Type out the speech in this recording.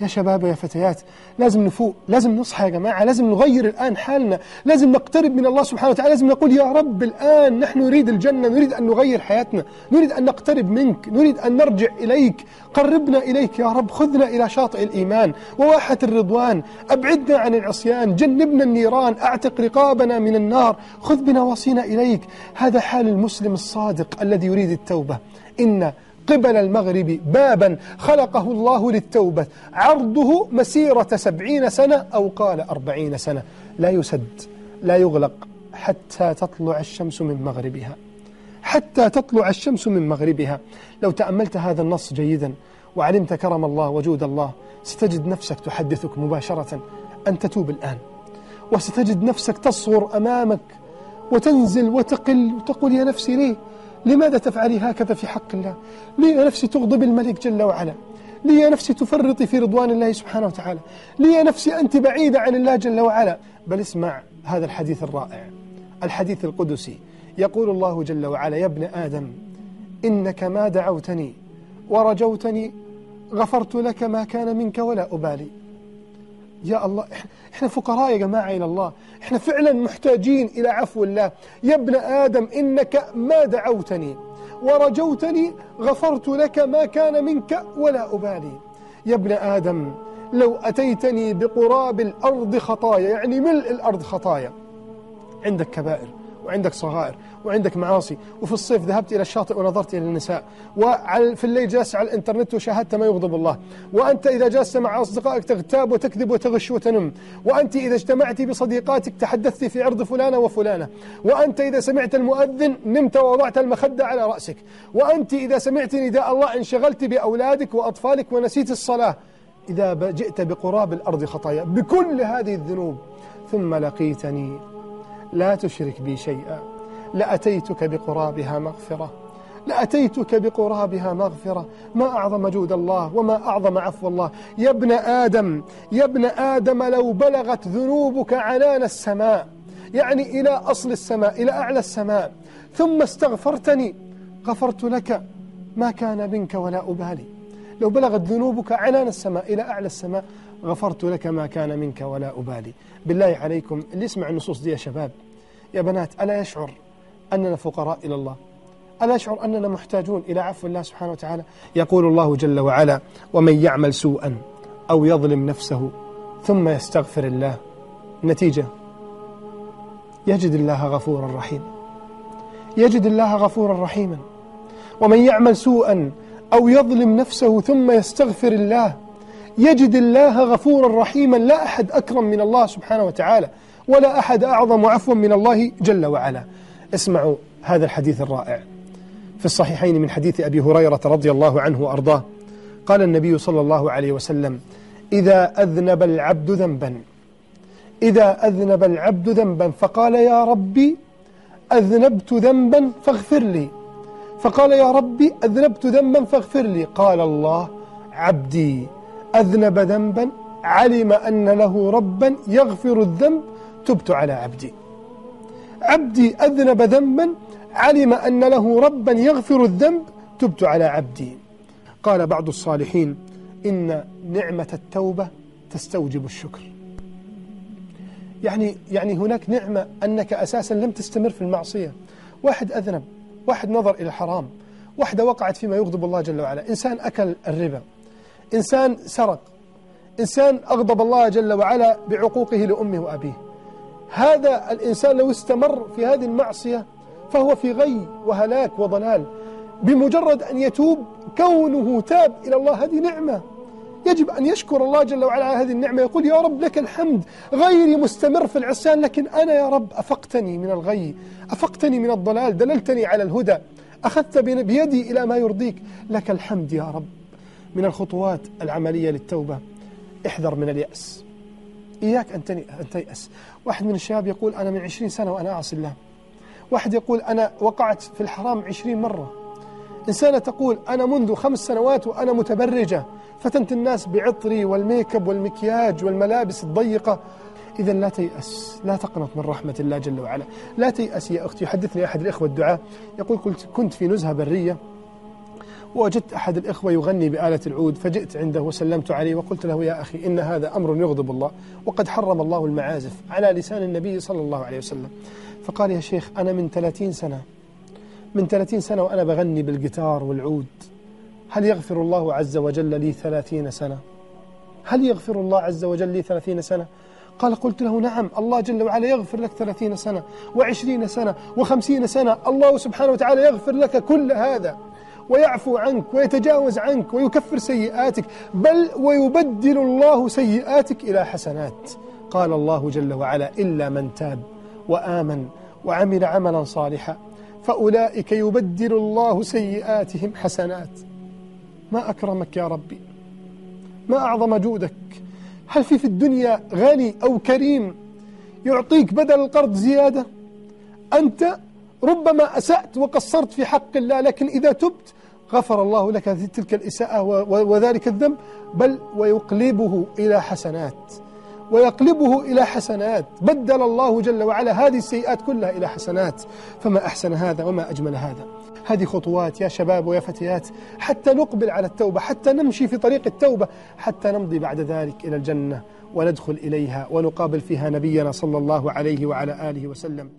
يا شباب يا فتيات لازم نفوق لازم نصحى يا جماعة لازم نغير الآن حالنا لازم نقترب من الله سبحانه وتعالى لازم نقول يا رب الآن نحن نريد الجنة نريد أن نغير حياتنا نريد أن نقترب منك نريد أن نرجع إليك قربنا إليك يا رب خذنا إلى شاطئ الإيمان وواحة الرضوان أبعدنا عن العصيان جنبنا النيران أعتق رقابنا من النار خذ بنواصينا إليك هذا حال المسلم الصادق الذي يريد التوبة إن قبل المغرب بابا خلقه الله للتوبة. عرضه مسيرة سبعين سنة أو قال أربعين سنة. لا يسد لا يغلق حتى تطلع الشمس من مغربها. حتى تطلع الشمس من مغربها. لو تأملت هذا النص جيدا وعلمت كرم الله وجود الله ستجد نفسك تحدثك مباشرة. أن تتوب الآن. وستجد نفسك تصغر أمامك وتنزل وتقل وتقول يا نفسي ليه؟ لماذا تفعلي هكذا في حق الله؟ لي نفسي تغضب الملك جل وعلا. لي نفسي تفرطي في رضوان الله سبحانه وتعالى. لي نفسي أنت بعيدة عن الله جل وعلا. بل اسمع هذا الحديث الرائع. الحديث القدسي. يقول الله جل وعلا يا ابن آدم إنك ما دعوتني ورجوتني غفرت لك ما كان منك ولا أبالي. يا الله إحنا فقراء يا جماعة إلى الله. إحنا فعلا محتاجين إلى عفو الله. يا ابن آدم إنك ما دعوتني. ورجوتني غفرت لك ما كان منك ولا أبالي. يا ابن آدم لو أتيتني بقراب الأرض خطايا يعني ملء الأرض خطايا. عندك كبائر. وعندك صغائر وعندك معاصي وفي الصيف ذهبت إلى الشاطئ ونظرت إلى النساء. وفي الليل جلست على الإنترنت وشاهدت ما يغضب الله. وأنت إذا جلست مع أصدقائك تغتاب وتكذب وتغش وتنم. وأنت إذا اجتمعت بصديقاتك تحدثت في عرض فلانة وفلانة. وأنت إذا سمعت المؤذن نمت ووضعت المخدة على رأسك. وأنت إذا سمعت نداء الله انشغلت بأولادك وأطفالك ونسيت الصلاة. إذا جئت بقراب الأرض خطايا. بكل هذه الذنوب. ثم لقيتني لا تشرك بي شيئا. لأتيتك بقرابها مغفرة. لأتيتك بقرابها مغفرة. ما أعظم جود الله وما أعظم عفو الله. يا ابن آدم يا ابن آدم لو بلغت ذنوبك عنان السماء يعني إلى أصل السماء إلى أعلى السماء ثم استغفرتني غفرت لك ما كان منك ولا أبالي. لو بلغت ذنوبك عنان السماء إلى أعلى السماء غفرت لك ما كان منك ولا أبالي. بالله عليكم اللي يسمع النصوص دي يا شباب يا بنات ألا يشعر أننا فقراء إلى الله؟ ألا يشعر أننا محتاجون إلى عفو الله سبحانه وتعالى؟ يقول الله جل وعلا ومن يعمل سوءا أو يظلم نفسه ثم يستغفر الله. نتيجة يجد الله غفورا رحيما. يجد الله غفورا رحيما. ومن يعمل سوءا أو يظلم نفسه ثم يستغفر الله يجد الله غفورا رحيما لا أحد أكرم من الله سبحانه وتعالى ولا أحد أعظم عفوا من الله جل وعلا. اسمعوا هذا الحديث الرائع. في الصحيحين من حديث أبي هريرة رضي الله عنه وأرضاه قال النبي صلى الله عليه وسلم إذا أذنب العبد ذنبا إذا أذنب العبد ذنبا فقال يا ربي أذنبت ذنبا فاغفر لي. فقال يا ربي أذنبت ذنبا فاغفر لي. قال الله عبدي أذنب ذنبا علم أن له ربا يغفر الذنب تبت على عبدي. عبدي أذنب ذنبا علم أن له ربا يغفر الذنب تبت على عبدي. قال بعض الصالحين إن نعمة التوبة تستوجب الشكر. يعني يعني هناك نعمة أنك أساسا لم تستمر في المعصية. واحد أذنب واحد نظر إلى الحرام واحدة وقعت فيما يغضب الله جل وعلا. إنسان أكل الربا. إنسان سرق. إنسان أغضب الله جل وعلا بعقوقه لأمه وأبيه. هذا الإنسان لو استمر في هذه المعصية فهو في غي وهلاك وضلال. بمجرد أن يتوب كونه تاب إلى الله هذه نعمة. يجب أن يشكر الله جل وعلا على هذه النعمة. يقول يا رب لك الحمد. غيري مستمر في العصيان لكن أنا يا رب أفقتني من الغي أفقتني من الضلال دللتني على الهدى أخذت بيدي إلى ما يرضيك. لك الحمد يا رب. من الخطوات العملية للتوبة. احذر من اليأس. إياك أن تيأس. واحد من الشباب يقول أنا من عشرين سنة وأنا أعصي الله. واحد يقول أنا وقعت في الحرام عشرين مرة. إنسانة تقول أنا منذ خمس سنوات وأنا متبرجة. فتنت الناس بعطري والميك أب والمكياج والملابس الضيقة. إذا لا تيأس. لا تقنط من رحمة الله جل وعلا. لا تيأس يا أختي. يحدثني أحد الإخوة الدعاء. يقول كنت في نزهة برية. ووجدت أحد الإخوة يغني بآلة العود فجئت عنده وسلمت عليه وقلت له يا أخي إن هذا أمر يغضب الله وقد حرم الله المعازف على لسان النبي صلى الله عليه وسلم. فقال يا شيخ أنا من 30 سنة من 30 سنة وأنا بغني بالجيتار والعود. هل يغفر الله عز وجل لي ثلاثين سنة؟ هل يغفر الله عز وجل لي ثلاثين سنة؟ قال قلت له نعم الله جل وعلا يغفر لك ثلاثين سنة وعشرين سنة وخمسين سنة الله سبحانه وتعالى يغفر لك كل هذا. ويعفو عنك ويتجاوز عنك ويكفر سيئاتك بل ويبدل الله سيئاتك إلى حسنات. قال الله جل وعلا إلا من تاب وآمن وعمل عملا صالحا فأولئك يبدل الله سيئاتهم حسنات. ما أكرمك يا ربي؟ ما أعظم جودك؟ هل في في الدنيا غني أو كريم يعطيك بدل القرض زيادة؟ أنت ربما أسأت وقصرت في حق الله لكن إذا تبت غفر الله لك تلك الإساءة وذلك الذنب بل ويقلبه إلى حسنات. ويقلبه إلى حسنات. بدل الله جل وعلا هذه السيئات كلها إلى حسنات. فما أحسن هذا وما أجمل هذا. هذه خطوات يا شباب ويا فتيات حتى نقبل على التوبة حتى نمشي في طريق التوبة حتى نمضي بعد ذلك إلى الجنة وندخل إليها ونقابل فيها نبينا صلى الله عليه وعلى آله وسلم.